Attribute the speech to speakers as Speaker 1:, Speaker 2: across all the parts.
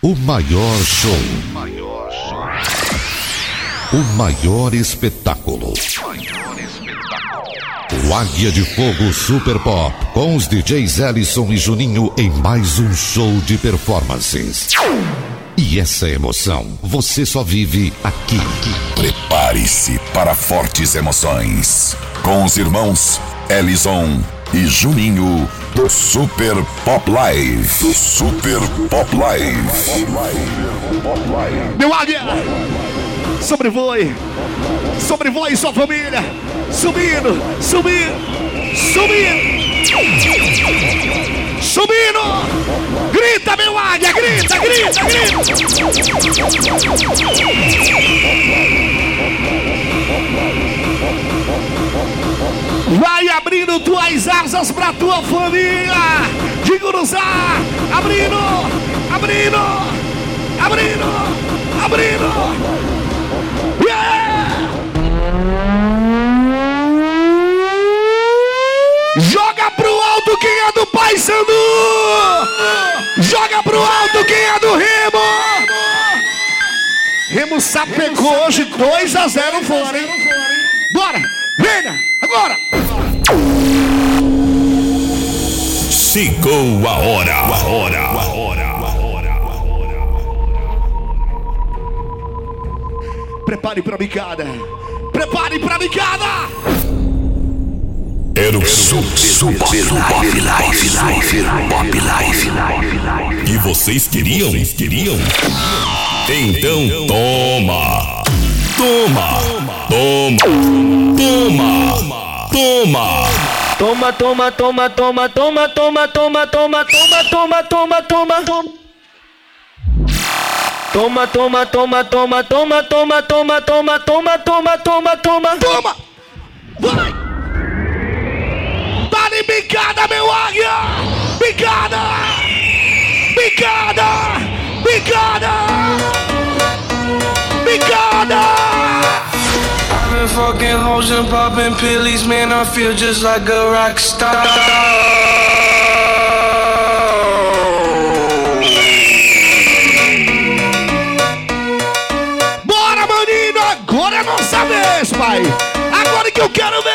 Speaker 1: O maior show. O maior espetáculo. O Águia de Fogo Super Pop com os DJs Ellison e Juninho em mais um show de performances. E essa emoção você só vive aqui.
Speaker 2: Prepare-se para fortes emoções com os irmãos Ellison e Juninho do Super Pop Live. Do Super Pop Live.
Speaker 3: Meu águia! Sobrevoe! Sobrevoe sua família! Subindo! Subindo! Subindo! Subindo! Grita, meu águia! Grita, grita, grita! Vai abrindo tuas asas pra tua família! De cruzar! Abrindo! Abrindo! Abrindo! Abrindo! Joga pro alto quem é do Pai Sandu! Joga pro alto quem é do Remo! Remo sapecou hoje 2 a 0 fora, hein? Bora! Venha! Agora!
Speaker 2: Chegou a hora. A hora. A hora.
Speaker 3: Prepare pra bicada! Prepare pra bicada!
Speaker 2: Era o Super Pop Life, Life, Pop Life. E vocês queriam? Vocês queriam? Então toma! Toma! Toma! Toma! Toma!
Speaker 4: Toma, toma, toma, toma, toma, toma, toma, toma, toma, toma, toma, toma, toma. Toma, toma, toma, toma, toma, toma, toma, toma, toma, toma, toma, toma.
Speaker 3: Toma! Vai! Tá de bicada, meu águia! Bicada! Bicada! Bicada!
Speaker 5: I've been fucking hoes and popping pillies, man. I feel just like a rock star.
Speaker 3: Bora, maninho! Agora é nossa vez, pai! Agora que eu quero ver!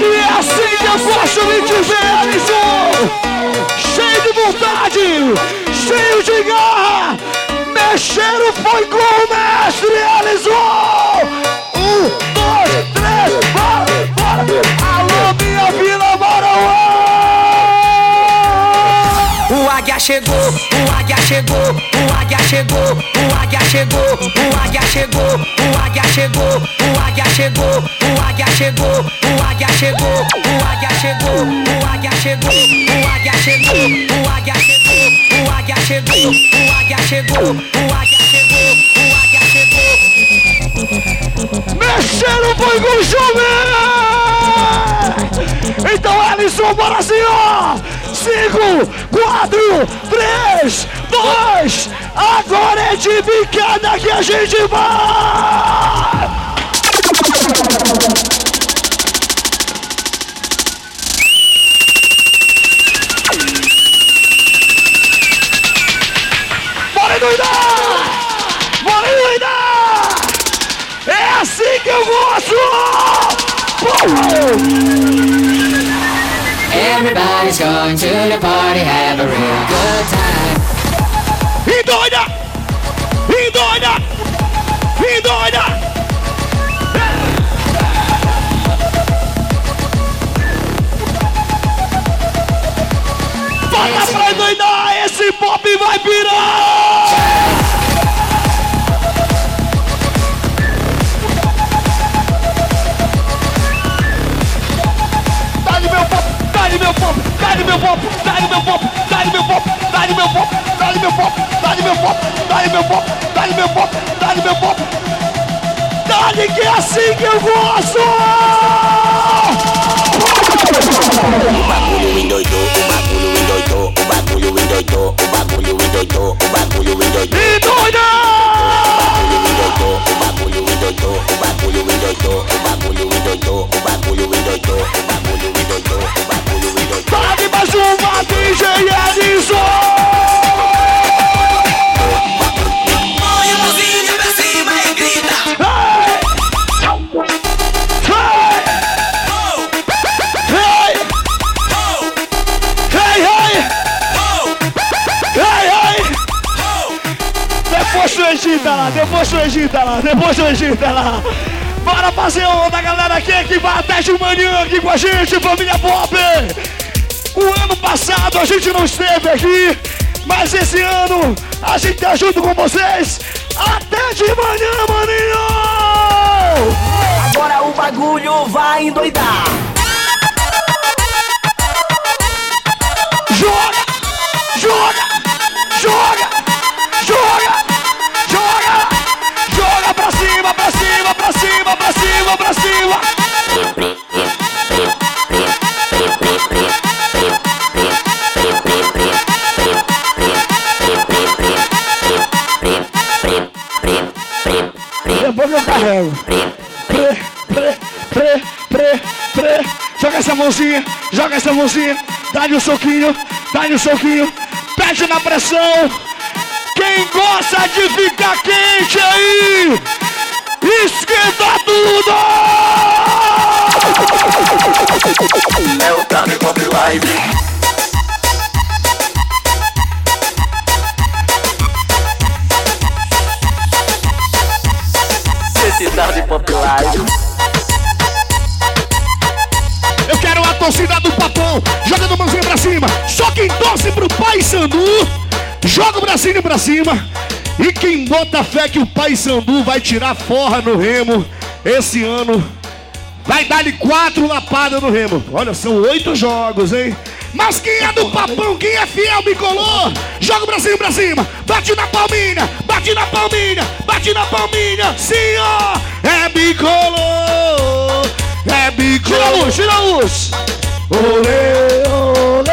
Speaker 3: E é assim que eu gosto de te ver, Alisson! Cheio de vontade! Cheio de garra! Mexeram foi com o mestre Alisson! Um, dois, três, bora, bora! Alô, minha Vila Marauá!
Speaker 4: O águia chegou, o águia chegou, o águia chegou, o águia chegou, o águia chegou, o águia chegou, o águia chegou, o águia chegou, o águia chegou, o águia chegou, o águia chegou, o águia chegou, o águia chegou, o águia chegou, o águia chegou, o águia chegou, o águia chegou.
Speaker 3: Mexeram foi com o chuveiro! Então, Alisson, bora assim, ó! 5, 4, 3, 2, agora é de bicada que a gente vai! Bora endoidar! Bora endoidar! É assim que eu gosto!
Speaker 6: Everybody's going to the party, have a real good time.
Speaker 3: Doida! E doida! E doida! Bota pra doidar! Esse pop vai virar! Dá-lhe meu pop! Dá-lhe meu pop! Dá-lhe meu pop! Dá-lhe meu pop! Dá-lhe meu pop! Dá-lhe meu pop! Dá-lhe meu pop! Dá-lhe meu pop! Dá-lhe meu pop! Dá-lhe meu pop! Dá-lhe que é assim que eu gosto!
Speaker 7: O bagulho endoidou, o bagulho endoidou, o bagulho endoidou, o bagulho endoidou, o bagulho endoidou. Endoidou, o bagulho endoidou, o bagulho endoidou, o bagulho endoidou, o bagulho endoidou, o bagulho endoidou.
Speaker 3: Tu edita lá, depois tu edita lá. Bora fazer onda, galera, aqui que vai até de manhã aqui com a gente, família Pop. O ano passado a gente não esteve aqui, mas esse ano a gente tá junto com vocês até de manhã, maninho!
Speaker 8: Agora o bagulho vai endoidar.
Speaker 3: Joga, joga, carrego. Pre, pre, pre, pre, pre. Joga essa mãozinha, joga essa mãozinha. Dá-lhe um soquinho, dá-lhe um soquinho. Pede na pressão. Quem gosta de ficar quente aí, esquenta tudo!
Speaker 8: É o Tami Pop Live. Esse Tami Pop.
Speaker 3: Eu quero a torcida do papão, jogando mãozinha pra cima. Só quem torce pro Pai Sandu, joga o bracinho pra cima. E quem bota fé que o Pai Sandu vai tirar forra no remo esse ano, vai dar-lhe quatro lapadas no remo. Olha, são oito jogos, hein? Mas quem é do papão, quem é fiel, bicolor, joga o bracinho pra cima, bate na palminha, bate na palminha, bate na palminha, sim, ó, é bicolor, é bicolor. Tira a luz, tira a luz. Olê, olê,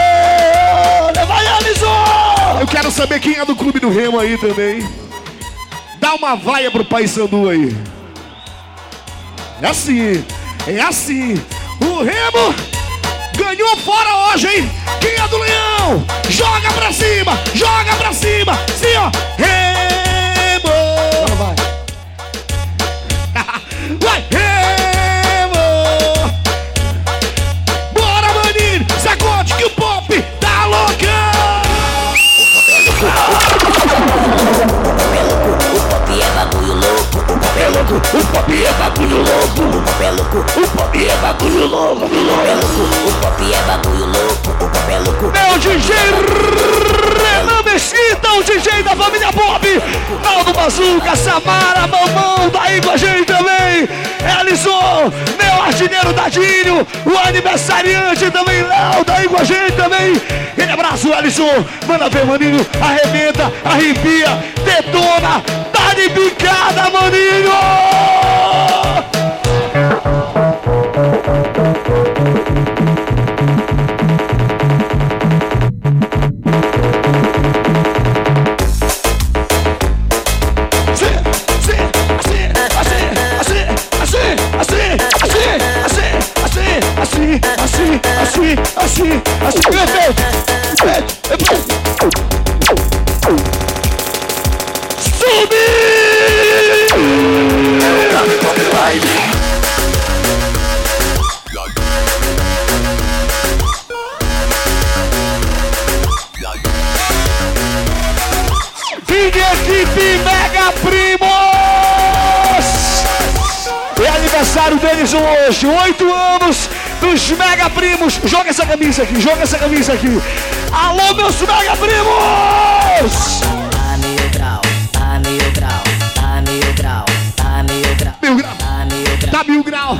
Speaker 3: olê, vai, Alisson! Eu quero saber quem é do clube do Remo aí também. Dá uma vaia pro Pai Sandu aí. É assim, é assim. O Remo ganhou fora hoje, hein? Quem é do Leão? Joga pra cima, joga pra cima. Sim, ó. Remo. Vai. Vai,
Speaker 9: louco, o pop é bagulho louco, o pop é louco, o pop é bagulho louco, o pop é louco, o pop é bagulho louco, o pop é louco.
Speaker 3: Meu DJ Renan Mesquita, o DJ da família Bob. Naldo Bazuca, Samara, Mamão, tá aí com a gente também. Ellison, meu artilheiro Dadinho, o aniversariante também, Léo, tá aí com a gente também. Aquele abraço, Ellison. Manda ver, maninho. Arrebenta, arrepia, detona, tá de picada, maninho. Hoje, oito anos dos Mega Primos. Joga essa camisa aqui, joga essa camisa aqui. Alô, meus Mega Primos!
Speaker 8: A mil grau, a mil grau, a mil grau, a mil grau.
Speaker 3: Tá mil grau.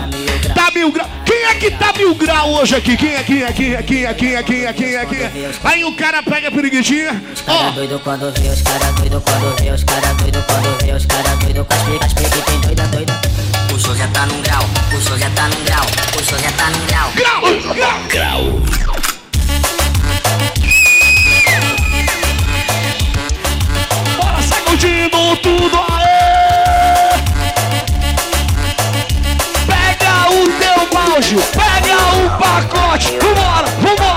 Speaker 3: Tá mil grau. Quem é que tá mil grau hoje aqui? Quem é, quem é, quem é, quem é, quem é, quem é, quem é, quem é? Aí o cara pega a periguitinha. Ó,
Speaker 8: doido quando vê, os cara doido quando vê, os cara doido quando vê, os cara doido com as pica, as pica tem doida, doida. O show já tá num grau, o show já tá num grau, o show já tá num grau.
Speaker 3: grau, grau. Bora sacudindo tudo aê! Pega o teu balde, pega o pacote. Vambora, vambora,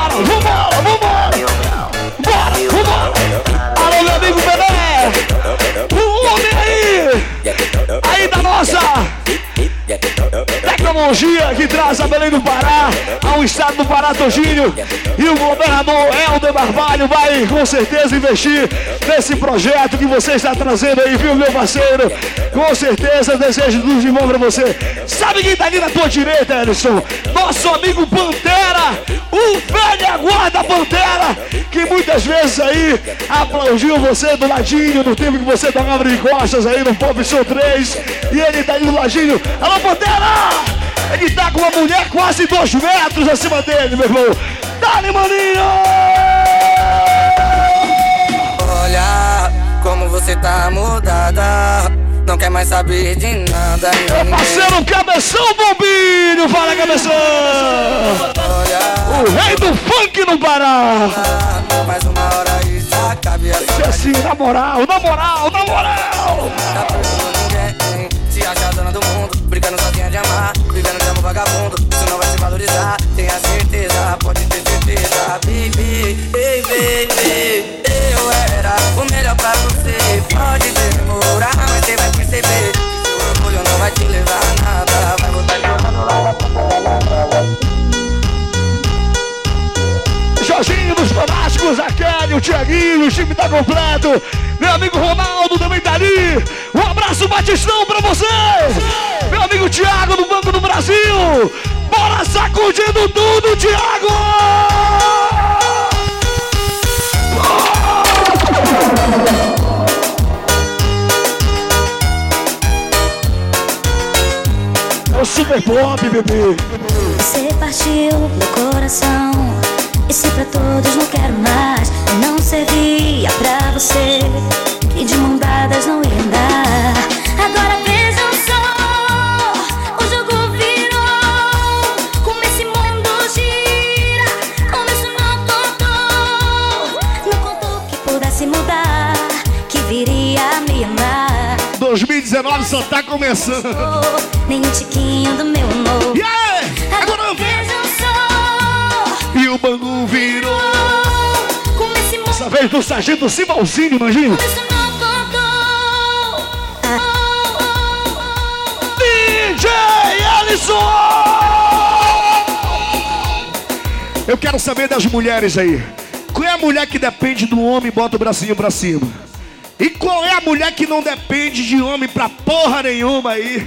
Speaker 3: tecnologia que traz a Belém do Pará, ao estado do Pará todinho. E o governador Helder Barbalho vai com certeza investir nesse projeto que você está trazendo aí, viu, meu parceiro? Com certeza, desejo tudo de bom pra você. Sabe quem tá ali na tua direita, Ellison? Nosso amigo Pantera, o velho guarda Pantera, que muitas vezes aí aplaudiu você do ladinho no tempo que você tocava de costas aí no Pop Show 3. E ele tá aí do ladinho. Alô, Pantera! Ele tá com uma mulher quase dois metros acima dele, meu irmão. Dale, maninho!
Speaker 10: Olha como você tá mudada. Não quer mais saber de nada. e
Speaker 3: Meu parceiro Cabeção Bombinho! Fala, Cabeção!
Speaker 10: Olha,
Speaker 3: O rei do funk no Pará!
Speaker 10: mais uma hora isso acabe essa
Speaker 3: E assim, na moral, na moral, na moral!
Speaker 10: Tá ninguém. Se acha dona do mundo, brincando sozinha de amar. Vagabundo, isso não vai se valorizar. Tenha certeza, pode ter certeza. Baby, ei, baby. Eu era o melhor pra você. Pode demorar, mas você vai perceber. Seu orgulho não vai te levar a nada. Vai voltar jogando lá.
Speaker 3: Jorginho dos Fanáticos, a Kelly, o Tiaguinho, o time tá completo. Meu amigo Ronaldo também tá ali. Um abraço Batistão pra você. Amigo Tiago do Banco do Brasil. Bora sacudindo tudo, Tiago! É o Super Pop, bebê.
Speaker 11: Você partiu meu coração. Se pra todos não quero mais, não servia pra você. Que de mão dadas não ia andar. Agora
Speaker 3: 2019 só tá começando.
Speaker 11: Nem tiquinho do meu amor.
Speaker 3: E aí? Agora
Speaker 11: vejam só.
Speaker 3: E o Bangu virou. Essa vez do Sargento Simalzinho, imagina. DJ Alisson! Eu quero saber das mulheres aí. Qual é a mulher que depende do homem e bota o bracinho pra cima? Qual é a mulher que não depende de homem pra porra nenhuma aí?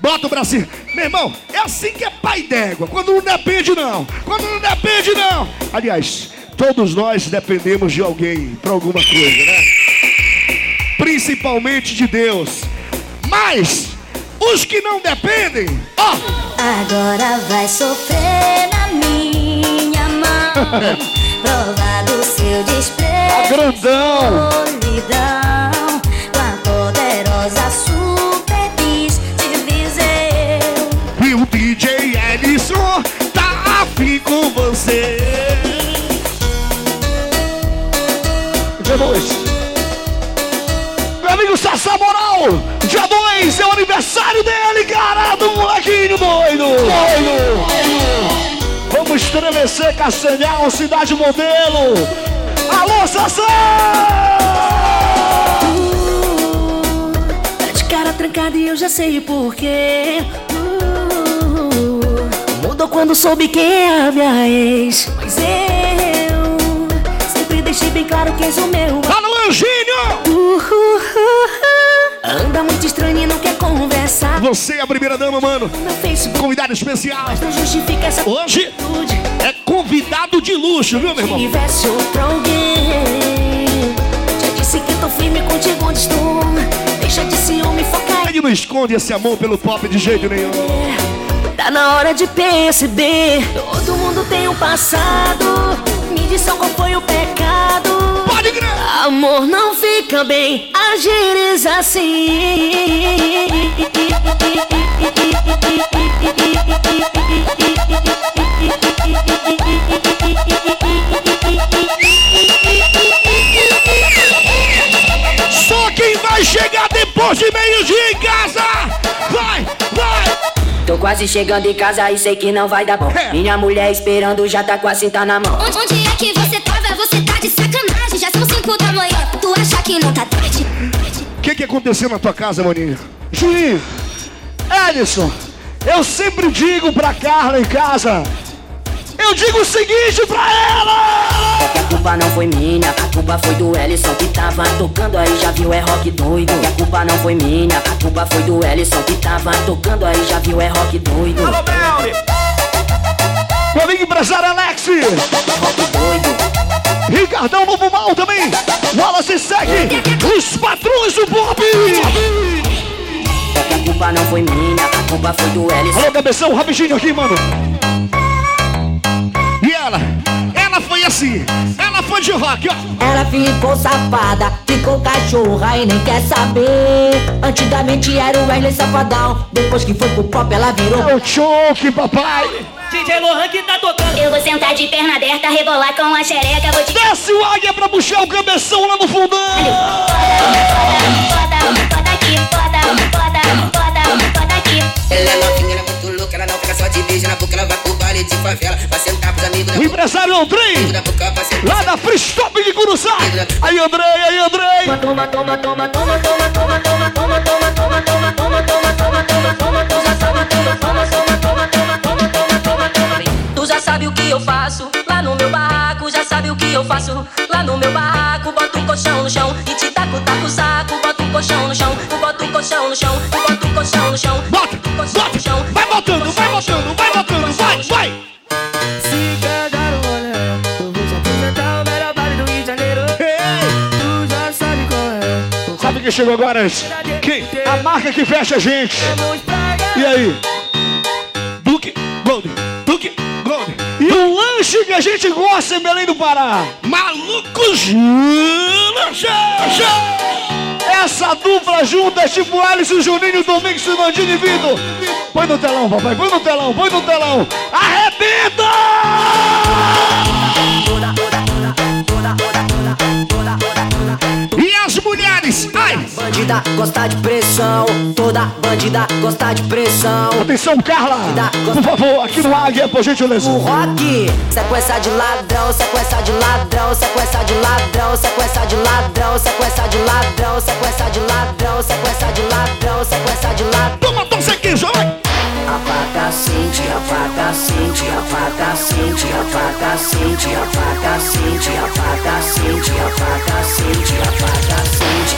Speaker 3: Bota o bracinho. Meu irmão, é assim que é pai d'égua. Quando não depende, não. Quando não depende, não. Aliás, todos nós dependemos de alguém pra alguma coisa, né? Principalmente de Deus. Mas os que não dependem, ó,
Speaker 11: Agora vai sofrer na minha mão. Provar do seu desprezo.
Speaker 3: Grandão.
Speaker 11: Solidão. Com a poderosa super bis.
Speaker 3: E o DJ Ellison tá afim com você. 2. Meu amigo Sassá Moral, dia 2 é o aniversário dele, cara, do molequinho doido. Doido. Vamos estremecer Castanhal, cidade modelo. Alô, Sassá!
Speaker 12: Tá de cara trancada e eu já sei o porquê. Uh, mudou quando soube quem é a minha ex. Mas eu sempre deixei bem claro que és o meu.
Speaker 3: Alô, Eugênio!
Speaker 12: Uh, uh, uh, anda muito estranho e não quer conversar.
Speaker 3: Você é a primeira dama, mano. Convidado especial.
Speaker 12: mas não justifica essa
Speaker 3: Hoje
Speaker 12: atitude.
Speaker 3: É convidado de luxo, viu, meu
Speaker 12: Se
Speaker 3: irmão?
Speaker 12: tivesse outro alguém, já disse que tô firme contigo onde estou. Deixa de ciúme, foca
Speaker 3: Ele não esconde esse amor pelo pop de jeito nenhum.
Speaker 12: Tá na hora de perceber. Todo mundo tem um passado. Me diz só qual foi o pecado.
Speaker 3: Pode crer!
Speaker 12: Amor não fica bem, agires assim.
Speaker 3: Só quem vai chegar depois de meio-dia em casa! Vai, vai!
Speaker 4: Tô quase chegando em casa e sei que não vai dar bom.
Speaker 3: É.
Speaker 4: Minha mulher esperando já tá com a cinta na mão.
Speaker 11: Onde, onde é que você tava? Você tá de sacanagem. Já são cinco da manhã. Tu acha que não tá tarde?
Speaker 3: O que, que aconteceu na tua casa, maninho? Juninho, Ellison, Eu sempre digo pra Carla em casa. Eu digo o seguinte pra ela!
Speaker 13: É que a culpa não foi minha, a culpa foi do Ellison que tava tocando aí, já viu, é rock doido. É que a culpa não foi minha, a culpa foi do Ellison que tava tocando aí, já viu, é rock doido.
Speaker 3: Alô, Belly! Meu amigo empresário Alex!
Speaker 13: Rock doido.
Speaker 3: Ricardão Novo Mal também! Wallace segue! Os patrões do Bob!
Speaker 13: É que a culpa não foi minha, a culpa foi do Ellison.
Speaker 3: Alô, cabeção, rapidinho aqui, mano! E ela? Ela foi assim! Ela foi de rock, ó!
Speaker 4: Ela ficou safada, ficou cachorra e nem quer saber. Antigamente era o Wesley Safadão, depois que foi pro pop ela virou.
Speaker 3: É o choque, papai!
Speaker 11: DJ Lohan que tá tocando.
Speaker 14: Eu vou sentar de perna aberta, rebolar com a xereca, vou te
Speaker 3: Desce o águia pra puxar o cabeção lá no fundão!
Speaker 14: Bota, bota aqui, bota, bota, bota, bota aqui.
Speaker 10: Ela é novinha, ela é muito louca, ela não fica só de beijo na boca, ela vai pro baile de favela, vai sentar pros amigos
Speaker 3: O empresário Andrei!
Speaker 10: da.
Speaker 3: Lá da Free Stop de Curuçá! Aí, Andrei, aí, Andrei!
Speaker 11: Toma, toma, toma, toma, toma, toma, toma, toma, toma, toma, toma, toma, toma, toma, toma, toma, toma, tu já sabe, toma, toma, toma, toma, toma, toma, toma, toma, toma. Tu já sabe o que eu faço lá no meu barraco, já sabe o que eu faço lá no meu barraco. Boto o colchão no chão e te taco, taco o saco. Boto o colchão no chão, boto o colchão no chão, boto o colchão no chão.
Speaker 3: Vai botando, vai vai!
Speaker 15: Se pegar o olhar, eu vou te apresentar o melhor baile do Rio de Janeiro. Tu já sabe qual é.
Speaker 3: Sabe quem chegou agora? Quem? A marca que fecha a gente! E aí? Duque Gold, Duque Gold. E o lanche que a gente gosta em Belém do Pará. Malucos Lanches! Essa dupla junta é tipo Alisson, Juninho, Domingos, e Vitor. Põe no telão, papai, põe no telão, põe no telão. Arrebenta! E as mulheres? Ai!
Speaker 4: Bandida gosta de pressão, toda bandida gosta de pressão.
Speaker 3: Atenção, Carla! Por favor, aqui no Águia, por gentileza.
Speaker 4: O rock, sequência de ladrão, sequência de ladrão, sequência de ladrão, sequência de ladrão, sequência de ladrão, sequência de ladrão, sequência de ladrão, sequência de ladrão.
Speaker 3: Toma, toma, sequinho, vai!
Speaker 4: A faca sente, a faca sente, a faca sente, a faca sente, a faca sente, a faca sente, a faca sente, a faca sente.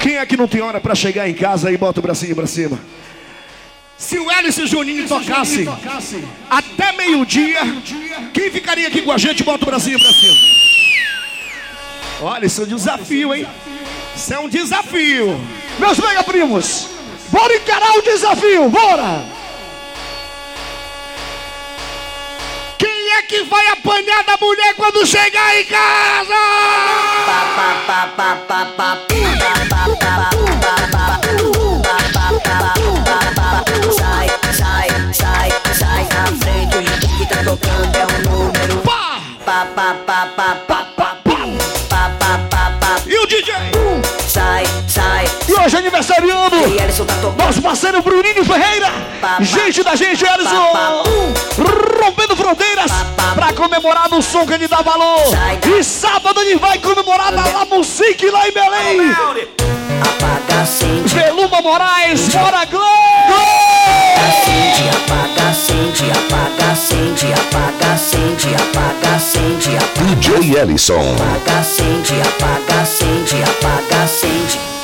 Speaker 3: Quem é que não tem hora pra chegar em casa e bota o bracinho pra cima? Se o Hélice Juninho tocassem até meio-dia, quem ficaria aqui com a gente bota o bracinho pra cima? Olha, isso é um desafio, hein? Isso é um desafio. Meus mega primos, bora encarar o desafio, bora! Quem é que vai apanhar da mulher quando chegar em casa?
Speaker 4: Sai, sai, sai, sai na frente, o hit que tá tocando é o número.
Speaker 3: Pá!
Speaker 4: Pa, pa, pa, pa, pa, pa, pa, pa, pa, pa.
Speaker 3: E o DJ?
Speaker 4: Sai, sai.
Speaker 3: E hoje é aniversariando
Speaker 4: E Ellison tá tocando.
Speaker 3: nosso parceiro Bruninho Ferreira. Gente da gente, Ellison. Rompendo fronteiras pra comemorar no som que ele dá valor. E sábado ele vai comemorar na La Musique lá em Belém.
Speaker 4: Apaga, acende,
Speaker 3: Veluma Moraes, bora
Speaker 4: acende, apaga, acende, apaga, acende, apaga, acende, apaga, acende, apaga,
Speaker 9: DJ Ellison.
Speaker 4: apaga, acende, apaga, acende, apaga, acende.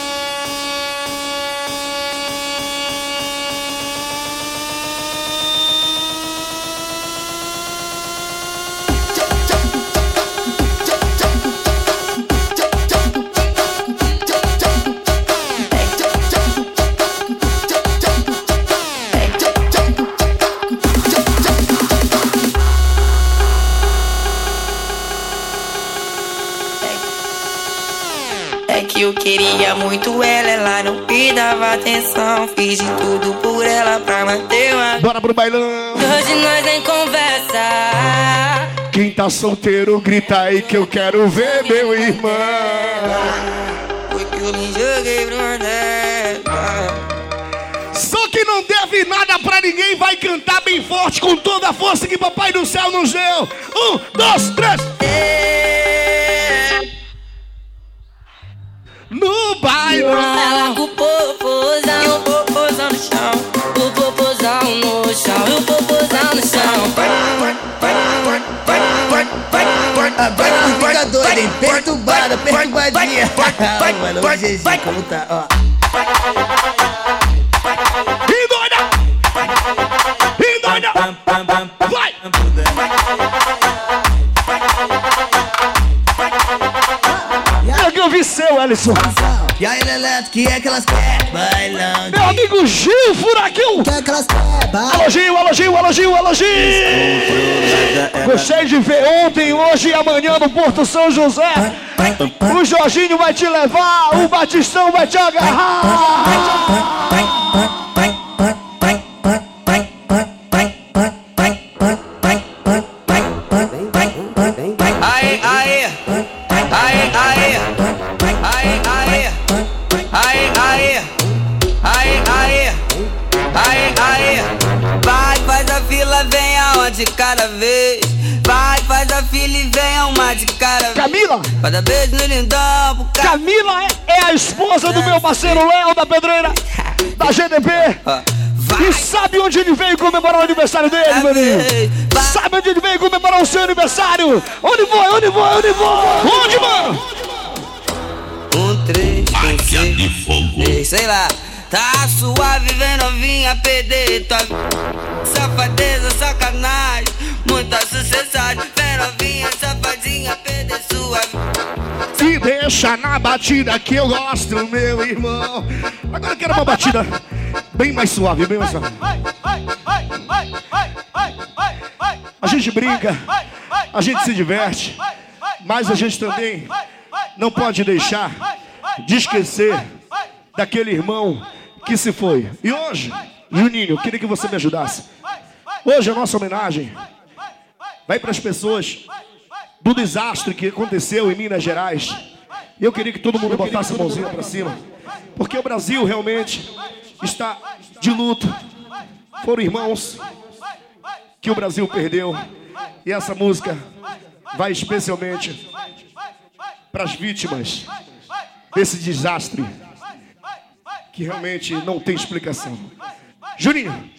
Speaker 10: Atenção. Fiz de tudo por ela pra manter uma.
Speaker 3: Bora pro bailão.
Speaker 10: Hoje nós nem conversa.
Speaker 3: Quem tá solteiro, grita aí que eu quero ver meu irmão.
Speaker 10: Foi que eu me joguei pro.
Speaker 3: Só que não deve nada pra ninguém, vai cantar bem forte com toda a força que Papai do Céu nos deu. Um, dois, três. No bailão.
Speaker 10: O popozão, e o popozão no chão. O popozão,
Speaker 16: Agora ela fica doida, hein? Perturbada, perturbadinha. Mano, o GG como tá, ó.
Speaker 3: E doida! E doida! Vi seu, Alisson.
Speaker 16: E aí, Leleto, que é que elas querem? Bailando.
Speaker 3: Meu amigo Gil Furacão.
Speaker 16: Que é que elas querem?
Speaker 3: Elogio, elogio, elogio, elogio! Gostei de ver ontem, hoje e amanhã no Porto São José. O Jorginho vai te levar, o Batistão vai te agarrar.
Speaker 10: Cada vez. Vai, faz a fila e vem uma de cada vez.
Speaker 3: Camila!
Speaker 10: Cada beijo no lindão, pro cara.
Speaker 3: Camila é, é a esposa do meu parceiro Léo da Pedreira, da GDP. E sabe onde ele veio comemorar o aniversário dele, maninho? Sabe onde ele veio comemorar o seu aniversário? Onde foi? Onde foi? Onde foi? Onde, mano?
Speaker 10: Um, três, um, seis,
Speaker 2: de fogo.
Speaker 10: sei lá. Tá suave, vem novinha, perder tua safadeza, sacanagem, muita sucessagem. Vem novinha, safadinha, perder sua
Speaker 3: Se deixa na batida que eu gosto, meu irmão. Agora eu quero uma batida bem mais suave, bem mais suave. A gente brinca, a gente se diverte, mas a gente também não pode deixar de esquecer daquele irmão que se foi. E hoje, Juninho, queria que você me ajudasse. Hoje a nossa homenagem vai para as pessoas do desastre que aconteceu em Minas Gerais. Eu queria que todo mundo botasse a mãozinha para cima, porque o Brasil realmente está de luto. Foram irmãos que o Brasil perdeu. E essa música vai especialmente para as vítimas desse desastre que realmente não tem explicação. Juninho,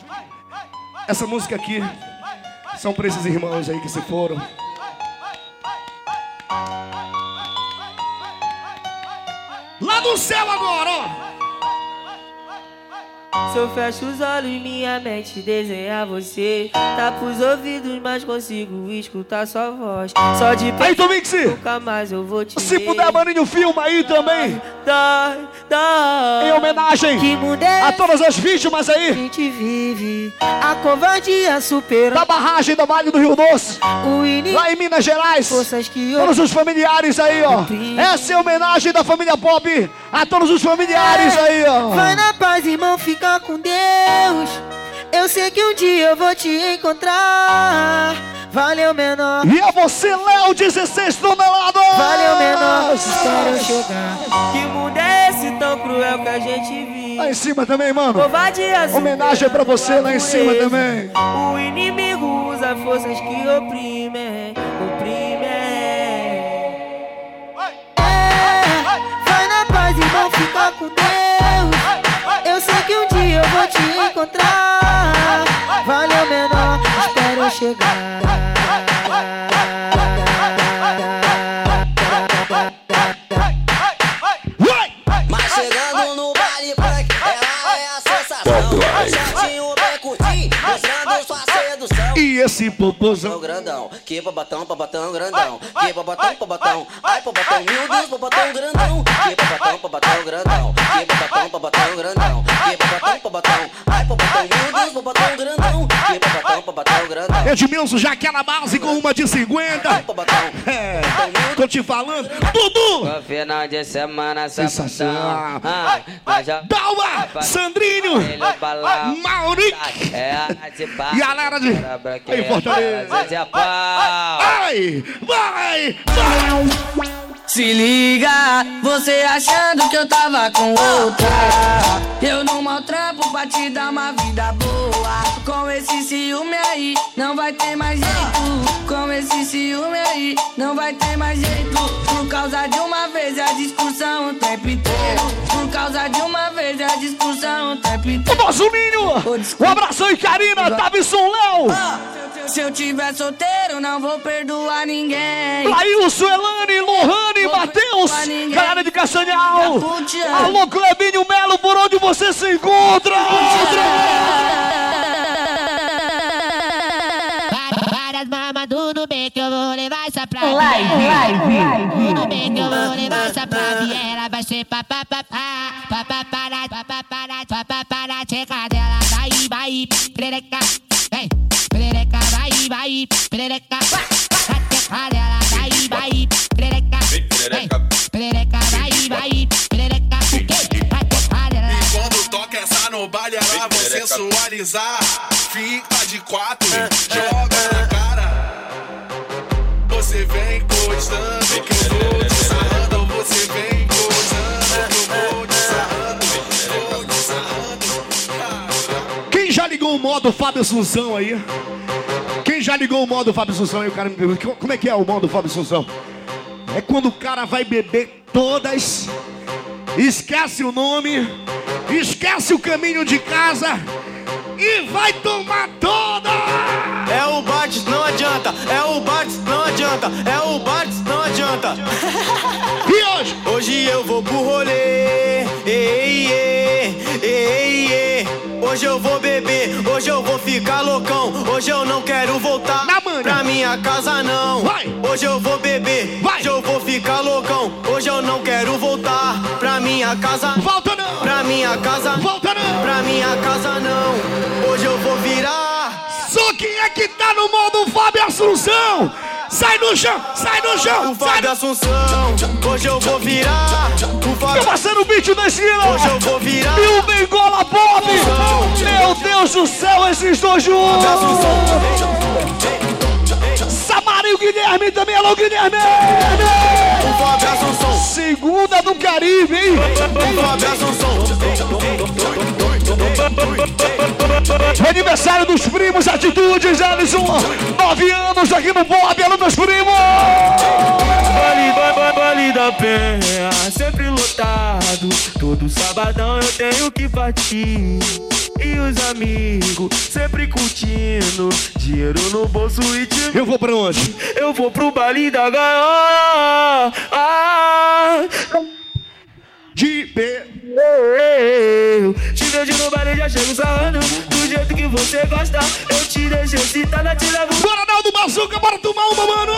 Speaker 3: essa música aqui são para esses irmãos aí que se foram. Lá no céu agora, ó.
Speaker 16: Se eu fecho os olhos, minha mente desenha você. Tá pros ouvidos, mas consigo escutar sua voz. Só de
Speaker 3: Aí, Domingos,
Speaker 16: nunca mais eu vou te
Speaker 3: se
Speaker 16: ver.
Speaker 3: puder, maninho, filma aí também.
Speaker 16: Dói, dói.
Speaker 3: Em homenagem
Speaker 16: é
Speaker 3: a todas as vítimas
Speaker 16: a
Speaker 3: aí
Speaker 16: gente vive? A covardia supera
Speaker 3: da barragem da Vale do Rio Doce, lá em Minas Gerais. Todos os familiares aí, ó. Essa é a homenagem da família Pop a todos os familiares aí, ó.
Speaker 16: Vai na paz, irmão, fica com Deus. Eu sei que um dia eu vou te encontrar. Valeu, menor.
Speaker 3: E é você, Léo, 16 toneladas.
Speaker 16: Valeu, menor. Espera eu chegar. Que mundo é esse tão cruel que a gente vive?
Speaker 3: Lá em cima também, mano.
Speaker 16: Covardia
Speaker 3: Homenagem pra você lá em cima também.
Speaker 16: O inimigo usa forças que oprimem, oprimem. É, vai na paz, irmão, fica com Deus. Eu sei que um dia eu vou te encontrar. Valeu, menor, espero chegar.
Speaker 9: Mas chegando no baile funk, ela é a sensação. Certinho, mostrando sua sedução.
Speaker 3: E esse popozão.
Speaker 9: Grandão, que popotão, popotão grandão, que popotão, popotão, ai popotão, meu Deus, popotão grandão, que popotão, popotão grandão, que popotão, popotão grandão, que popotão, popotão, ai popotão, meu Deus, popotão grandão,
Speaker 3: Edmilson, já aquela base com uma de 50. É, tô te falando. Dudu!
Speaker 10: No final de semana,
Speaker 3: Sensacional.
Speaker 10: Ah,
Speaker 3: Dalma, Sandrinho, Maurício
Speaker 10: É a de
Speaker 3: e a galera de. Aí, Fortaleza. Vai, vai, vai.
Speaker 17: Se liga, você achando que eu tava com outra. Eu não maltrampo pra te dar uma vida boa. Com esse ciúme aí, não vai ter mais jeito. Com esse ciúme aí, não vai ter mais jeito. Por causa de uma vez a discussão o tempo inteiro. Por causa de uma vez a discussão o tempo inteiro.
Speaker 3: O um abraço aí, Karina, Davison Léo.
Speaker 17: Se eu tiver solteiro, não vou perdoar ninguém.
Speaker 3: Laílson, Elane, Lohane, Matheus, galera de Castanhal. Alô, Clebinho Melo, por onde você se encontra?
Speaker 18: Várias mamas do bem que eu vou levar essa pra
Speaker 3: Live, live,
Speaker 18: bem que eu vou levar essa pra Viera Vai ser papapá Papapara, papapara, papapara Checa dela, vai, vai Perereca, vem Perereca, vai, vai Perereca, vai Checa dela, vai, vai Perereca, Perereca, vai, vai Perereca, vai Checa dela
Speaker 19: E quando toca essa no baile, é pra você sensualizar. Fica de quatro, joga na cara. Você vem encostando, que eu vou
Speaker 3: ligou o modo Fábio Assunção aí? Quem já ligou o modo Fábio Assunção aí? O cara me pergunta, como é que é o modo Fábio Assunção? É quando o cara vai beber todas, esquece o nome, esquece o caminho de casa e vai tomar toda!
Speaker 20: É o Bartes, não adianta. É o Bartes, não adianta. É o Bartes, não adianta.
Speaker 3: E hoje?
Speaker 20: Hoje eu vou pro rolê. Ei, ei, ei, ei. Hoje eu vou beber, hoje eu vou ficar loucão. Hoje eu não quero voltar pra minha casa, não. Hoje eu vou beber, hoje eu vou ficar loucão. Hoje eu não quero voltar pra minha casa.
Speaker 3: Volta não!
Speaker 20: Pra minha casa.
Speaker 3: Volta não!
Speaker 20: Pra minha casa, não. Hoje eu vou virar.
Speaker 3: Quem é que tá no modo Fábio Assunção? Sai do chão, sai do chão!
Speaker 20: O Fábio Assunção, hoje eu vou virar. O Fábio...
Speaker 3: Meu parceiro Beat da esquina!
Speaker 20: Hoje eu vou virar.
Speaker 3: E o Bengola Bob! Meu Deus do céu, esses dois juntos! Samarinho Guilherme também, alô Guilherme!
Speaker 20: O Fábio Assunção.
Speaker 3: Segunda do Caribe, hein?
Speaker 20: O Fábio Assunção.
Speaker 3: Aniversário dos primos, atitudes, Alisson! Nove anos aqui no Bob, alô meus primos!
Speaker 21: Vale, vale, vale da penha, sempre lotado. Todo sabadão eu tenho que partir. E os amigos sempre curtindo. Dinheiro no bolso e te.
Speaker 3: Eu vou pra onde?
Speaker 21: Eu vou pro baile da gaiola. Ah,
Speaker 3: de P.
Speaker 21: Te vejo no baile, já chego sarrando. Do jeito que você gosta, eu te deixo excitada, te levo.
Speaker 3: Bora, Naldo Bazuca, bora tomar uma, mano!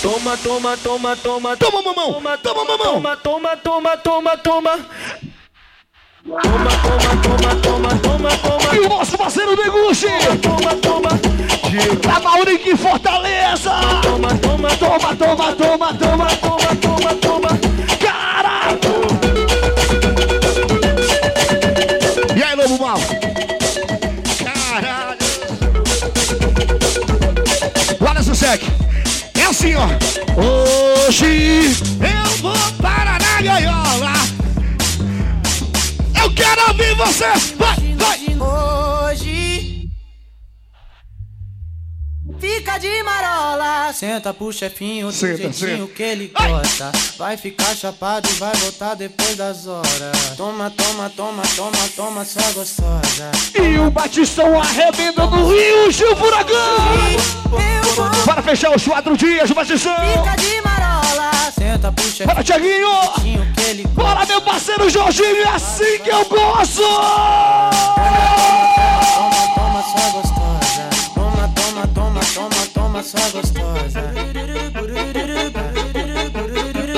Speaker 21: Toma, toma, toma, toma.
Speaker 3: Toma, mamão!
Speaker 21: Toma,
Speaker 3: toma, mamão!
Speaker 21: Toma, toma, toma, toma, toma. Toma, toma, toma, toma, toma, toma.
Speaker 3: E o nosso parceiro Deguchi!
Speaker 21: Toma, toma,
Speaker 3: Da Maurique Fortaleza!
Speaker 21: Toma, toma,
Speaker 3: toma, toma, toma, toma,
Speaker 21: toma, toma, toma.
Speaker 3: Esse cheque! É assim, ó! Hoje eu vou para na gaiola! Eu quero ouvir você! Vai, vai!
Speaker 16: Fica de marola. Senta pro chefinho do
Speaker 3: Senta,
Speaker 16: jeitinho
Speaker 3: senta.
Speaker 16: que ele gosta. Vai ficar chapado e vai voltar depois das horas. Toma, toma, toma, toma, toma, só gostosa.
Speaker 3: E o Batistão arrebenta no Rio, Gil Furacão! Para fechar os quatro dias, Batistão!
Speaker 16: Fica de marola. Senta pro chefinho
Speaker 3: Bora, Thiaguinho!
Speaker 16: do jeitinho que ele gosta.
Speaker 3: Bora, meu parceiro Jorginho, é assim que eu gosto!
Speaker 16: Toma, toma, só gostosa. Toma, toma, toma, toma, toma, só gostosa.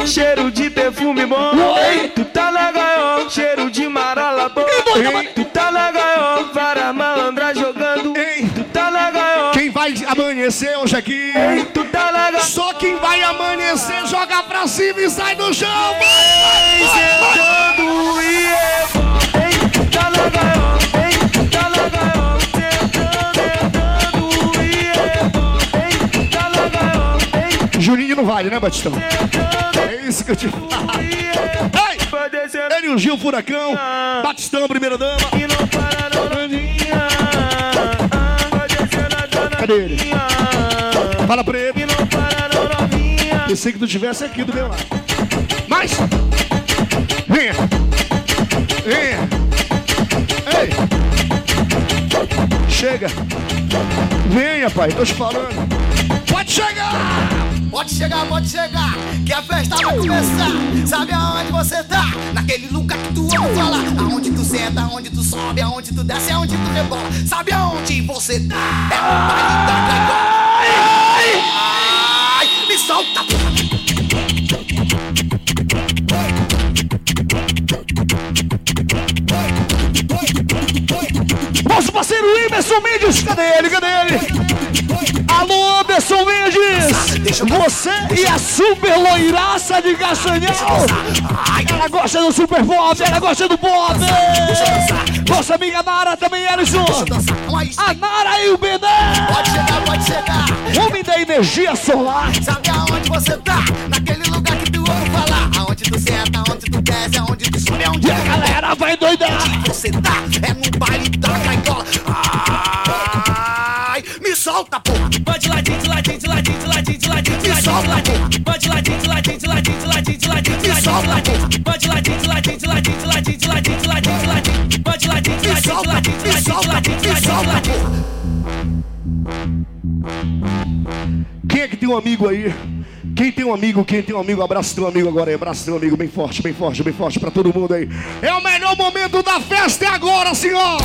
Speaker 21: Cheiro de perfume bom.
Speaker 3: Oi.
Speaker 21: Tu tá na gaiola. Cheiro de marola bom.
Speaker 3: Ei.
Speaker 21: Tu tá na gaiola. Para malandra jogando.
Speaker 3: Ei.
Speaker 21: Tu tá na gaiola.
Speaker 3: Quem vai amanhecer hoje aqui?
Speaker 21: Tu tá na gaiola.
Speaker 3: Só quem vai amanhecer joga pra cima e sai do chão! Vai, vai, vai, vai. Vale, né, Batistão? É isso que eu te falo. Ei! Gil Furacão, Batistão, primeira dama. Cadê ele? Fala pra ele. Pensei que tu tivesse aqui do meu lado. Mais! Venha! Venha! Ei! Chega!
Speaker 22: Venha, pai, tô te falando. Pode chegar!
Speaker 23: Pode chegar, pode chegar, que a festa vai começar. Sabe aonde você tá? Naquele lugar que tu ouve falar. Aonde tu senta, aonde tu sobe, aonde tu desce, aonde tu rebola. Sabe aonde você tá? É no baile da Caiola. Ai, me solta,
Speaker 22: Nosso parceiro Imerson Mendes, cadê ele? Cadê ele? Alô, Emerson! Você e a super loiraça de Castanhal! Ela gosta do super pop, ela gosta do pop! Nossa amiga Nara também, Ellison! A Nara e o Bené!
Speaker 23: Pode chegar, pode chegar.
Speaker 22: Homem da energia solar!
Speaker 23: Sabe aonde você tá? Naquele lugar que tu ouve falar. Aonde tu senta, aonde tu desce, aonde tu sobe, aonde
Speaker 22: E a galera vai doidar!
Speaker 23: Onde você tá? É no baile da Caiola. Ai, me solta, porra!
Speaker 10: Vai de ladinho, de ladinho,
Speaker 23: solta!
Speaker 22: Quem é que tem um amigo aí? Quem tem um amigo, quem tem um amigo, abraça teu amigo agora aí, abraça teu amigo bem forte, bem forte, bem forte pra todo mundo aí. É o melhor momento da festa é agora, senhor!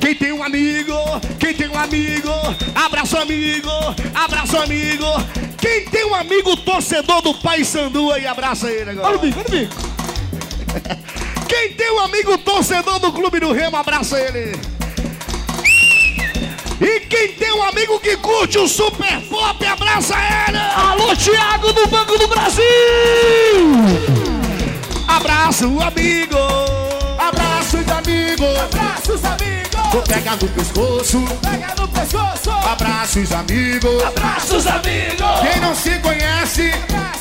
Speaker 22: Quem tem um amigo, quem tem um amigo, abraça o amigo, abraça o amigo. Quem tem um amigo torcedor do Pai Sandu aí, abraça ele agora. Olha o bico, olha o bico. Quem tem um amigo torcedor do Clube do Remo, abraça ele. E quem tem um amigo que curte o Super Pop, abraça ele! Alô, Thiago do Banco do Brasil! Abraça o amigo! Abraço de amigo!
Speaker 23: Abraços, amigos!
Speaker 22: Vou pegar no pescoço!
Speaker 23: Pega no pescoço!
Speaker 22: Abraços amigos!
Speaker 23: Abraços, amigos!
Speaker 22: Quem não se conhece,
Speaker 23: amigos!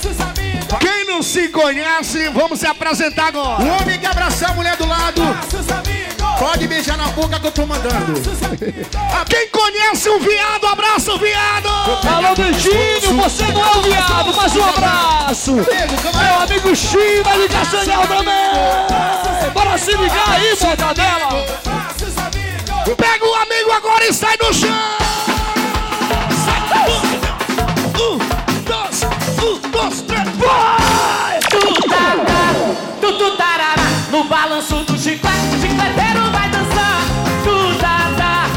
Speaker 22: Quem não se conhece, vamos se apresentar agora! O homem que abraçar a mulher do lado, pode beijar na boca que eu tô mandando! Quem conhece o viado, abraça o viado!
Speaker 3: Alô, Beijinho, você não é o viado, mas um abraço! Meu amigo China de Castanhal também! Bora se ligar aí, mortadela!
Speaker 22: Pega o amigo agora e sai do chão! Um, dois, três, vai!
Speaker 10: Tu tará, tu tu tarará, no balanço do chiclete, o chicleteiro vai dançar. Tu tará,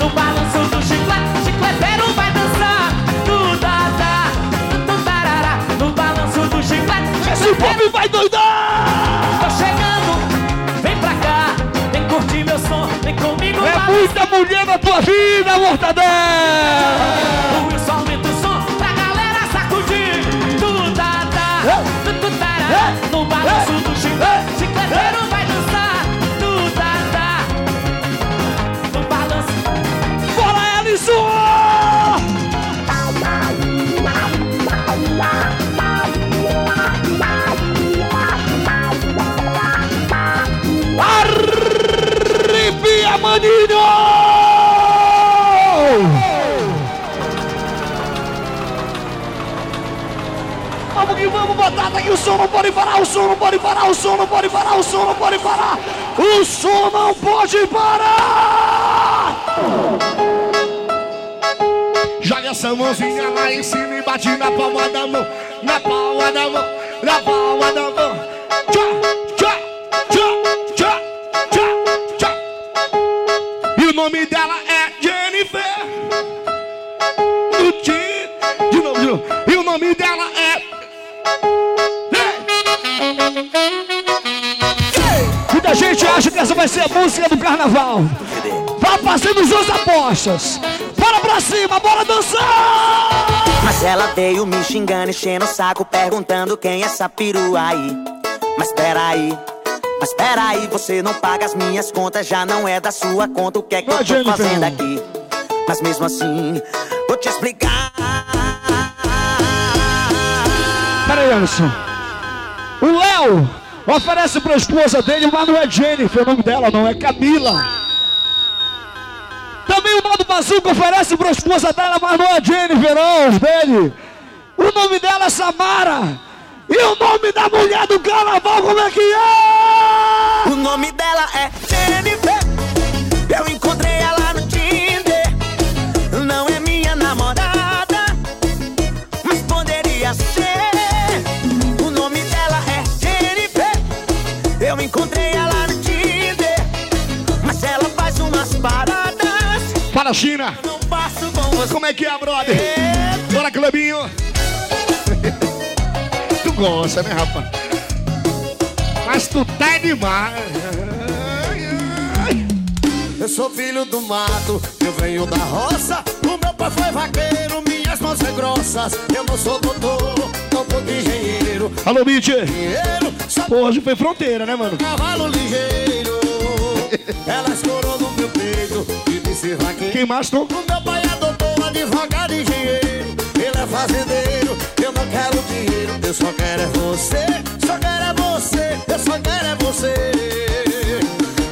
Speaker 10: no balanço do chiclete, o chicleteiro vai dançar. Tu tará, tu tu tarará, no balanço do chiclete,
Speaker 3: Esse pop vai doidar!
Speaker 10: Tô chegando, vem pra cá, vem curtir meu som, vem comigo
Speaker 3: É
Speaker 10: balançar.
Speaker 3: muita mulher na tua vida, mortadela!
Speaker 10: Balanço do chiclete, chicleteiro vai dançar. Tu tará, no balanço.
Speaker 3: Bora, Ellison! Arrepia, maninho! O som não pode parar, o som não pode parar, o som não pode parar, o som não pode parar, o som não pode parar!
Speaker 22: Joga essa mãozinha lá em cima e bate na palma da mão, na palma da mão, na palma da mão. Tchá, tchá, tchá, tchá, tchá, tchá. E o nome dela é Jennifer. De novo, de novo. E o nome dela
Speaker 3: vai ser a música do carnaval. Vá fazendo suas apostas. Bora pra cima, bora dançar!
Speaker 24: Mas ela veio me xingando, enchendo o saco, perguntando quem é essa perua aí. Mas peraí, mas peraí, você não paga as minhas contas, já não é da sua conta, o que é que eu tô
Speaker 3: Jennifer.
Speaker 24: fazendo aqui? Mas mesmo assim, vou te explicar.
Speaker 3: Pera aí, Anderson. O Léo oferece pra esposa dele, mas não é Jennifer, o nome dela não é Camila. Também o Modo Bazuca oferece pra esposa dela, mas não é Jennifer, não, dele. O nome dela é Samara. E o nome da mulher do carnaval, como é que é?
Speaker 24: O nome dela é Jennifer.
Speaker 3: Bora, China. Como é que é, brother? Bora, Clebinho. tu gosta, né, rapaz? Mas tu tá demais.
Speaker 25: Eu sou filho do mato, eu venho da roça. O meu pai foi vaqueiro, minhas mãos são grossas. Eu não sou doutor, não sou engenheiro.
Speaker 3: Alô, Mitch.
Speaker 25: Dinheiro,
Speaker 3: Pô, hoje foi fronteira, né, mano?
Speaker 25: cavalo ligeiro. Ela escorou no meu peito e disse vaqueiro.
Speaker 3: Quem mais, tu?
Speaker 25: O meu pai é doutor, advogado e engenheiro. Ele é fazendeiro, eu não quero dinheiro. Eu só quero é você, só quero é você, eu só quero é você.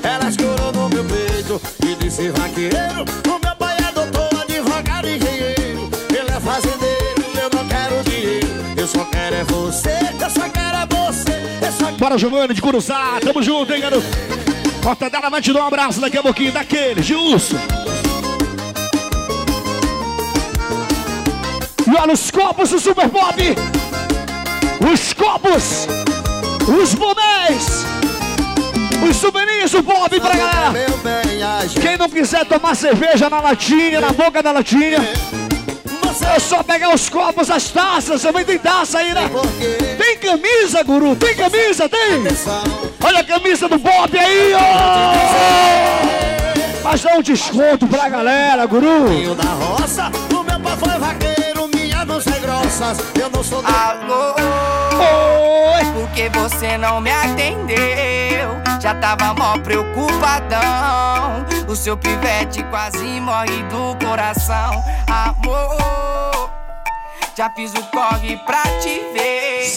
Speaker 25: Ela escorou no meu peito e disse vaqueiro. O meu pai é doutor, advogado e engenheiro. Ele é fazendeiro, eu não quero dinheiro. Eu só quero é você, eu só quero é você. Eu só
Speaker 3: Bora, Giovanni de Curuzá. Tamo junto, hein, garoto? Mortadela vai te dar um abraço daqui a pouquinho, daquele, de urso. E olha os copos do Super Pop. Os copos. Os bonés. Os souvenirs do Pop pra galera. Quem não quiser tomar cerveja na latinha, na boca da latinha, é só pegar os copos, as taças. Também tem taça aí, né? Tem camisa, guru? Tem camisa? Tem? Olha a camisa do Bob aí, ó! Mas dá um desconto pra galera, guru.
Speaker 25: Filho da roça, o meu pai foi vaqueiro, minhas mãos são grossas. Eu não sou
Speaker 26: Alô, por que você não me atendeu? Já tava mó preocupadão. O seu pivete quase morre do coração. Amor, já fiz o corre pra te ver.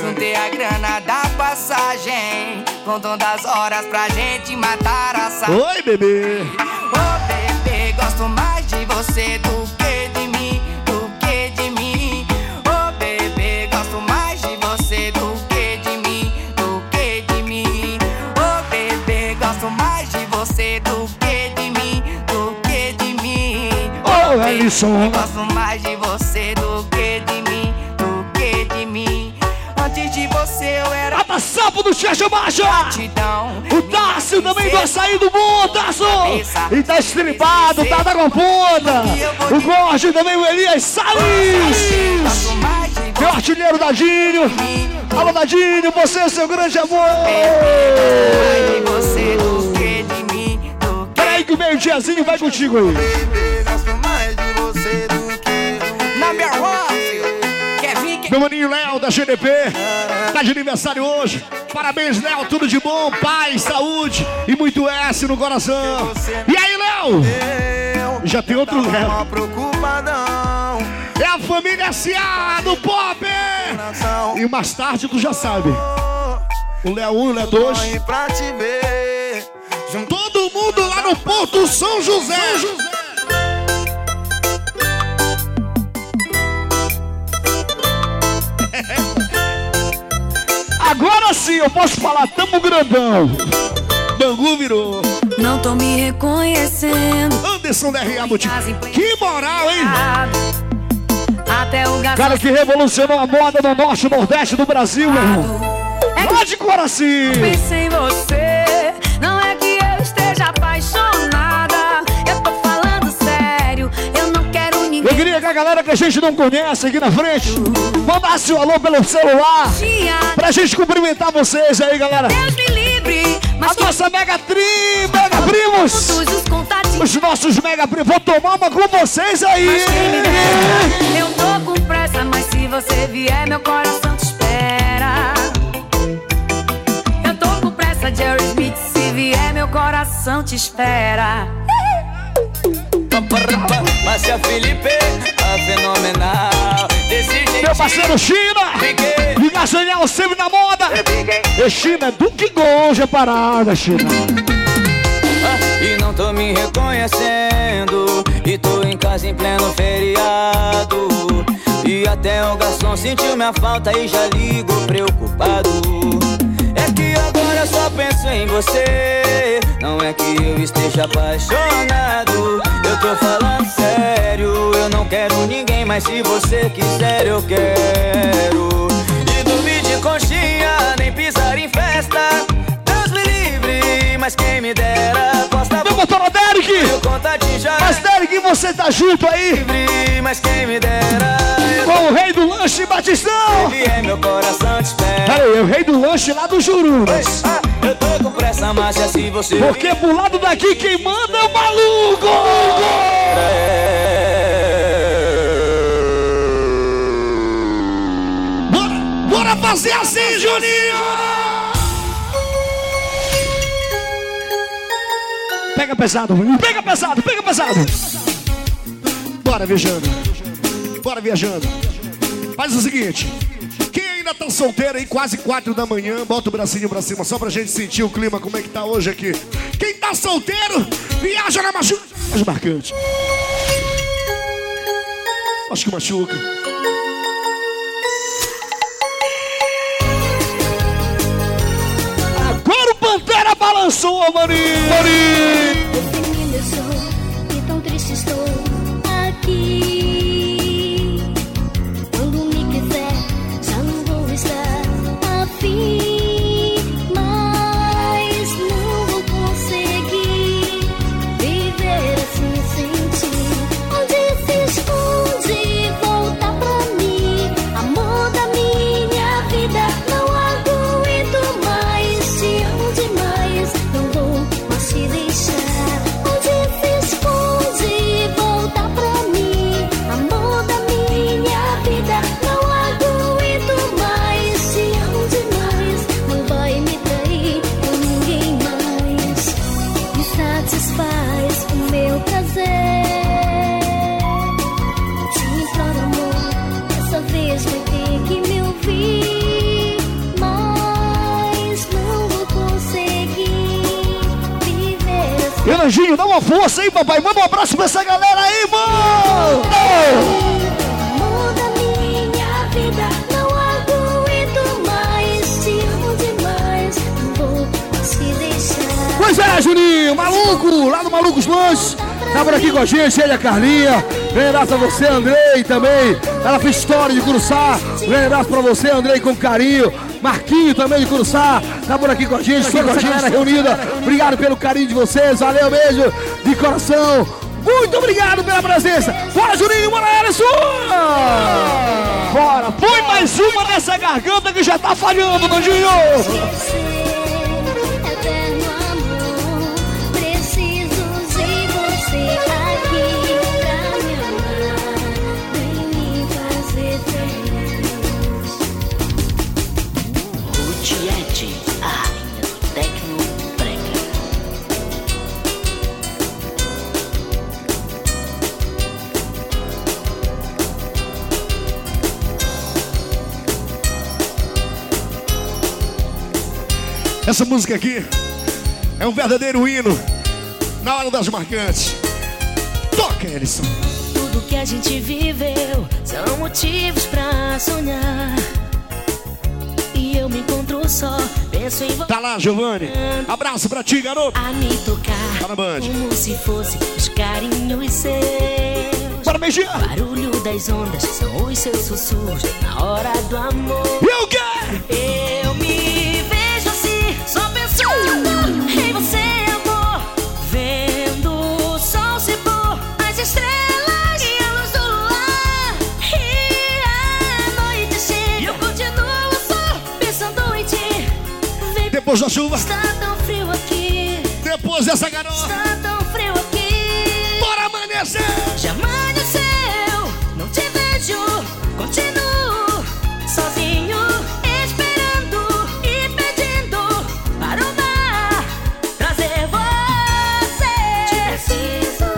Speaker 26: Juntei a grana da passagem. Contando as horas pra gente matar a saudade.
Speaker 3: Oi, bebê.
Speaker 26: Ô bebê, gosto mais de você do que de mim, do que de mim. Ô bebê, gosto mais de você do que de mim, do que de mim. Ô bebê, gosto mais de você do que de mim, do que de mim.
Speaker 3: Ô, Ellison.
Speaker 26: Gosto mais de você do que mim. Antes de você eu era
Speaker 3: Bota sapo do Checha Baixa. O Tássio também do açaí do bom, Tássio. E tá estribado, tá da ponta. O Gorge também, o Elias Salles. Meu artilheiro Dadinho. Alô, Dadinho, você é seu grande amor. Peraí que o meio-diazinho vai contigo aí. Meu maninho Léo da GDP, tá de aniversário hoje. Parabéns, Léo, tudo de bom, paz, saúde e muito S no coração. E aí, Léo? Já tem outro Léo. É a família SA do Pop! E mais tarde tu já sabe. O Léo 1 e o Léo 2.
Speaker 25: pra te ver.
Speaker 3: Todo mundo lá no Porto São José. Agora sim eu posso falar, tamo grandão. Bangu virou.
Speaker 11: Não tô me reconhecendo.
Speaker 3: Anderson da RA. Que moral, hein?
Speaker 11: Até o.
Speaker 3: Cara que revolucionou a moda no norte e nordeste do Brasil, meu irmão. Lá de Coraci.
Speaker 11: Pensei em você.
Speaker 3: Galera que a gente não conhece aqui na frente mandasse o alô pelo celular pra gente cumprimentar vocês aí, galera.
Speaker 11: Deus me livre. Mas
Speaker 3: A nossa Mega Tri, Mega Primos.
Speaker 11: os
Speaker 3: nossos Mega Primos. Vou tomar uma com vocês aí.
Speaker 11: Eu tô com pressa, mas se você vier, meu coração te espera. Eu tô com pressa, Jerry Smith, se vier, meu coração te espera.
Speaker 10: Márcia Felipe, fenomenal. Desse jeito.
Speaker 3: Meu parceiro China. E Gasanhal sempre na moda. E China é do que gonja parada, China.
Speaker 10: E não tô me reconhecendo E tô em casa em pleno feriado E até o garçom sentiu minha falta e já ligou preocupado É eu só penso em você. Não é que eu esteja apaixonado. Eu tô falando sério. Eu não quero ninguém, mas se você quiser eu quero. E dormir de conchinha, nem pisar em festa. Deus me livre, mas quem me dera
Speaker 3: Meu motor Derek. Mas Derek,
Speaker 11: você tá junto aí.
Speaker 10: Mas quem me dera.
Speaker 11: Com o rei do lanche Batistão.
Speaker 10: Ele é meu coração te espera.
Speaker 11: Pera aí, o rei do lanche lá do Jurunas.
Speaker 10: Ah, eu tô com pressa, mas se assim você.
Speaker 11: Porque pro lado daqui quem manda é o maluco. Bora, bora fazer assim, Juninho. Pega pesado. Pega pesado, pega pesado. Bora viajando. Bora viajando. Faz o seguinte. Quem ainda tá solteiro aí, quase quatro da manhã, bota o bracinho pra cima, só pra gente sentir o clima, como é que tá hoje aqui. Quem tá solteiro, viaja na machuca. Mais marcante. Acho que machuca. Abraço, Amarim! Amarim! Uma força aí, papai. Manda um abraço pra essa galera aí, mano.
Speaker 27: Amor da minha vida, não aguento mais. Te amo demais, não vou te deixar.
Speaker 11: Pois é, Juninho, maluco, lá no Malucos Lanches. Tá por aqui com a gente, ele a Carlinha. Grande abraço a você, Andrei, também. Ela fez história de Curuçá. Grande abraço pra você, Andrei, com carinho. Marquinho também de Curuçá. Tá por aqui com a gente, toda a galera reunida. Obrigado pelo carinho de vocês. Valeu, beijo de coração. Muito obrigado pela presença. Bora, Juninho, bora, Ellison! Bora, põe mais uma nessa garganta que já tá falhando, Nandinho! Essa música aqui é um verdadeiro hino na hora das marcantes. Toca, Ellison.
Speaker 12: Tudo que a gente viveu são motivos pra sonhar. E eu me encontro só, penso em você.
Speaker 11: Tá lá, Giovanni. Abraço pra ti, garoto.
Speaker 12: A me tocar
Speaker 11: Tá na Band.
Speaker 12: como se fosse os carinhos seus.
Speaker 11: Bora beijar.
Speaker 12: Barulho das ondas são os seus sussurros na hora do amor.
Speaker 11: E o quê?
Speaker 12: Eu
Speaker 11: Depois da chuva.
Speaker 12: Está tão frio aqui.
Speaker 11: Depois dessa garota.
Speaker 12: Está tão frio aqui.
Speaker 11: Bora amanhecer.
Speaker 12: Já amanheceu, não te vejo. Continuo sozinho, esperando e pedindo para o mar trazer você. Te preciso.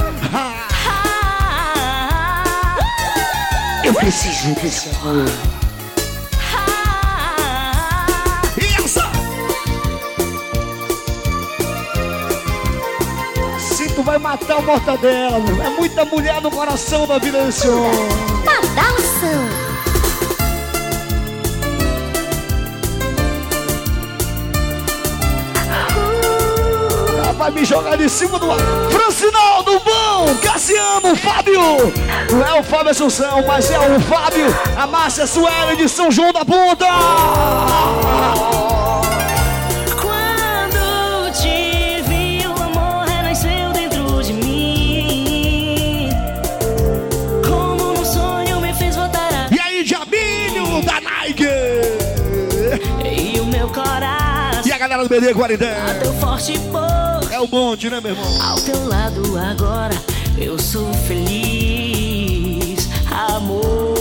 Speaker 11: Eu preciso desse amor. Matar o mortadela, é muita mulher no coração da vida desse homem. Ela vai me jogar de cima do ar. Francinaldo, bom, Cassiano, Fábio. Não é o Fábio Assunção, mas é o Fábio. A Márcia Sueli de São João da Ponta.
Speaker 3: BD Guaridé. É o monte, né, meu irmão?
Speaker 12: ao teu lado agora eu sou feliz, amor,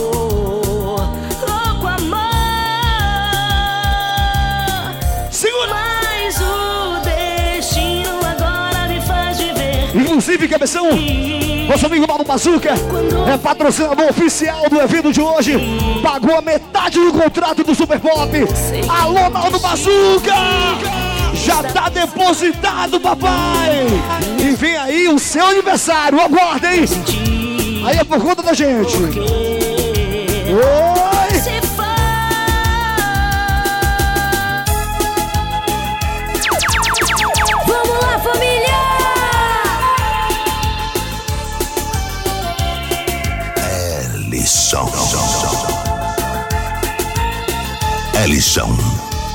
Speaker 12: louco amor.
Speaker 3: Segura!
Speaker 12: Mas o destino agora me faz viver.
Speaker 3: Inclusive, cabeção, nosso amigo Mauro Bazuca é patrocinador oficial do evento de hoje. Pagou a metade do contrato do Super Pop. Alô, Mauro Bazuca! Já tá depositado, papai! E vem aí o seu aniversário, aguarda, hein? Aí é por conta da gente. Oi!
Speaker 11: Vamos lá, família!
Speaker 2: Ellison. Ellison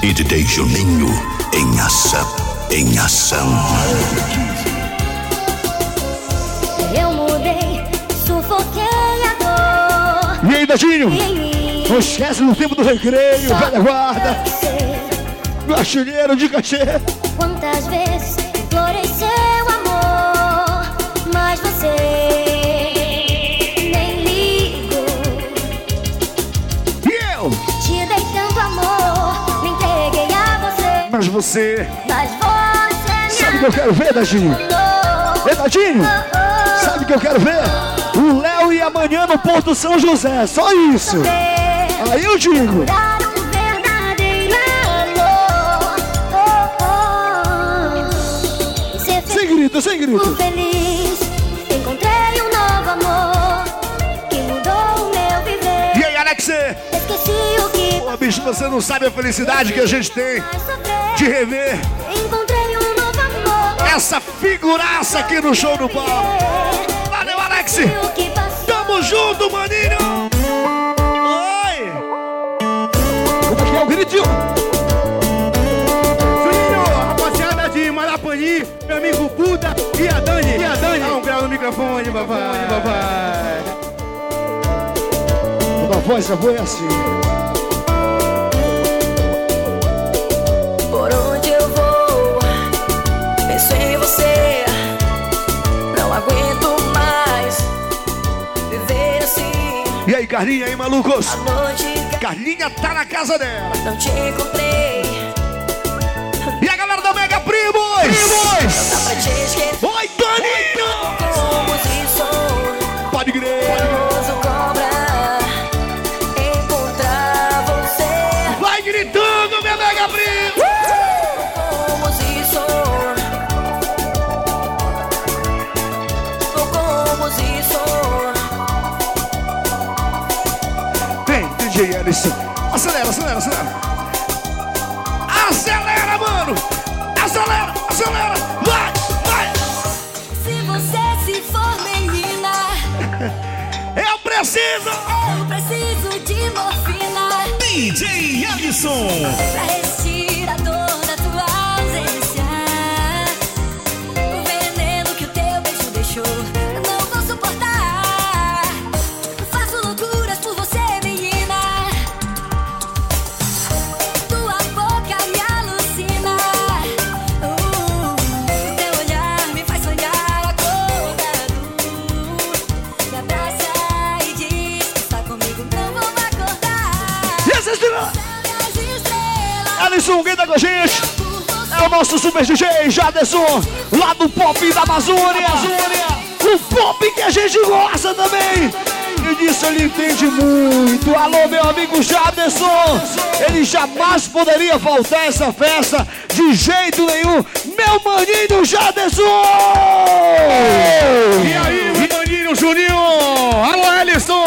Speaker 2: e DJ Juninho em ação, em ação.
Speaker 11: Eu mudei, sufoquei a dor.
Speaker 3: E aí, Dadinho?
Speaker 11: E
Speaker 3: Não esquece no tempo do recreio, velha guarda. Gastineiro de cachê.
Speaker 11: Quantas vezes implorei você,
Speaker 3: Mas você. Sabe o que eu quero ver, Dadinho? Ei, Dadinho? Sabe o que eu quero ver? O Léo e amanhã no Porto São José. Só isso. Aí eu digo.
Speaker 11: Oh, oh.
Speaker 3: Sem grito, sem grito.
Speaker 11: feliz, encontrei um novo amor que mudou o meu viver.
Speaker 3: E aí, Alex?
Speaker 11: Esqueci o que
Speaker 3: Pô, bicho, você não sabe a felicidade que a gente tem de rever
Speaker 11: encontrei um novo amor.
Speaker 3: essa figuraça aqui no show do pau. Valeu, Alex! Tamo junto, maninho! Oi! É que é o gritinho?
Speaker 22: Filho, rapaziada de Marapani, meu amigo Buda e a Dani. E a Dani. Dá um grau no microfone, papai. papai.
Speaker 3: Toda a voz, a voz é assim. Carlinha, aí, malucos? Carlinha tá na casa dela.
Speaker 12: não te.
Speaker 3: E a galera da Mega Primos! Primos! Oi, Eu preciso!
Speaker 12: eu preciso de morfina.
Speaker 3: DJ Ellison! Gente? É o nosso super DJ Jaderson, lá do pop da Amazônia. O pop que a gente gosta também. E disso ele entende muito. Alô, meu amigo Jaderson. Ele jamais poderia faltar essa festa de jeito nenhum. Meu maninho Jaderson!
Speaker 22: E aí, meu maninho Juninho? Alô, Ellison,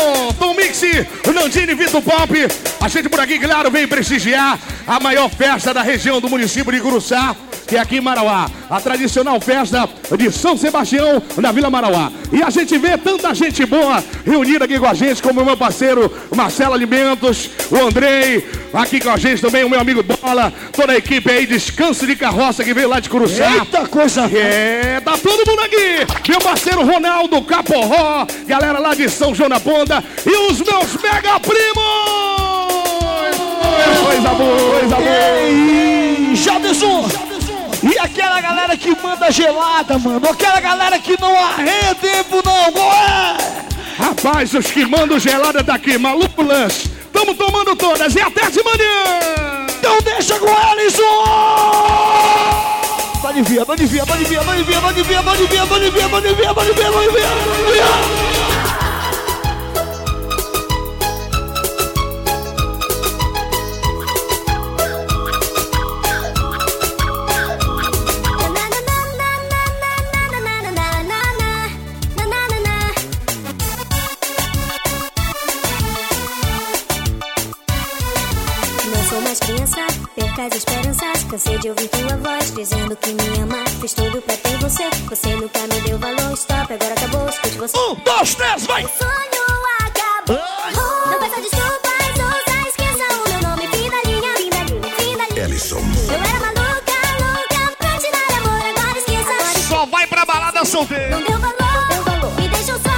Speaker 22: Mix, Nandini, Vitor Pop. A gente por aqui, claro, vem prestigiar a maior festa da região do município de Curuçá, que é aqui em Marauá. A tradicional festa de São Sebastião, na Vila Marauá. E a gente vê tanta gente boa reunida aqui com a gente, como o meu parceiro Marcelo Alimentos, o Andrei, aqui com a gente também, o meu amigo Bola, toda a equipe aí, Descanso de Carroça, que veio lá de Curuçá.
Speaker 3: Eita coisa!
Speaker 22: É, tá todo mundo aqui! Meu parceiro Ronaldo Caporró, galera lá de São João da Ponta e os meus mega primos! Coisa boa, coisa boa!
Speaker 3: Ei, Jadson. E aquela galera que manda gelada, mano. Aquela galera que não arreia tempo, não. Qual é?
Speaker 22: Rapaz, os que mandam gelada daqui, maluco lanche. Tamo tomando todas e até de manhã.
Speaker 3: Então deixa com Ellison. Vai de via, vai de via, vai de via, vai de via, vai de via, vai de via, vai de de
Speaker 11: ouvir tua voz dizendo que me ama. Fiz tudo pra ter você. Você nunca me deu valor. Stop, agora acabou. Escute você.
Speaker 3: Um, dois, três, vai!
Speaker 11: O sonho acabou. Não peça desculpas, ouça, esqueça o meu nome. Fim da linha, fim da linha, fim da linha.
Speaker 2: Ellison.
Speaker 11: Eu era maluca, louca pra te dar amor. Agora esqueça.
Speaker 3: Só vai pra balada solteira.
Speaker 11: Não deu valor, me deixou só.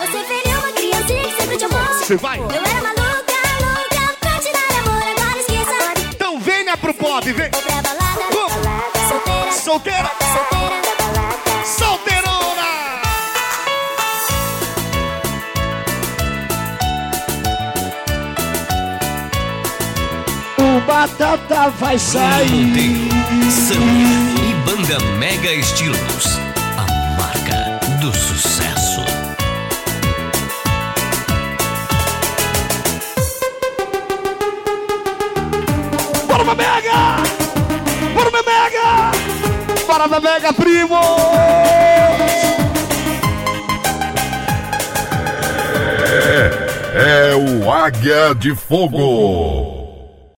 Speaker 11: Você feriu uma criancinha que sempre te amou.
Speaker 3: Você vai?
Speaker 11: Eu era maluca, louca pra te dar amor. Agora esqueça.
Speaker 3: Então venha pro pop, vem.
Speaker 11: Solteira,
Speaker 3: Solteira.
Speaker 11: da balada.
Speaker 3: Solteirona. O batata vai sair.
Speaker 28: Samir e Banda Mega Estilos.
Speaker 3: Pra Mega, primo!
Speaker 2: É o Águia de Fogo.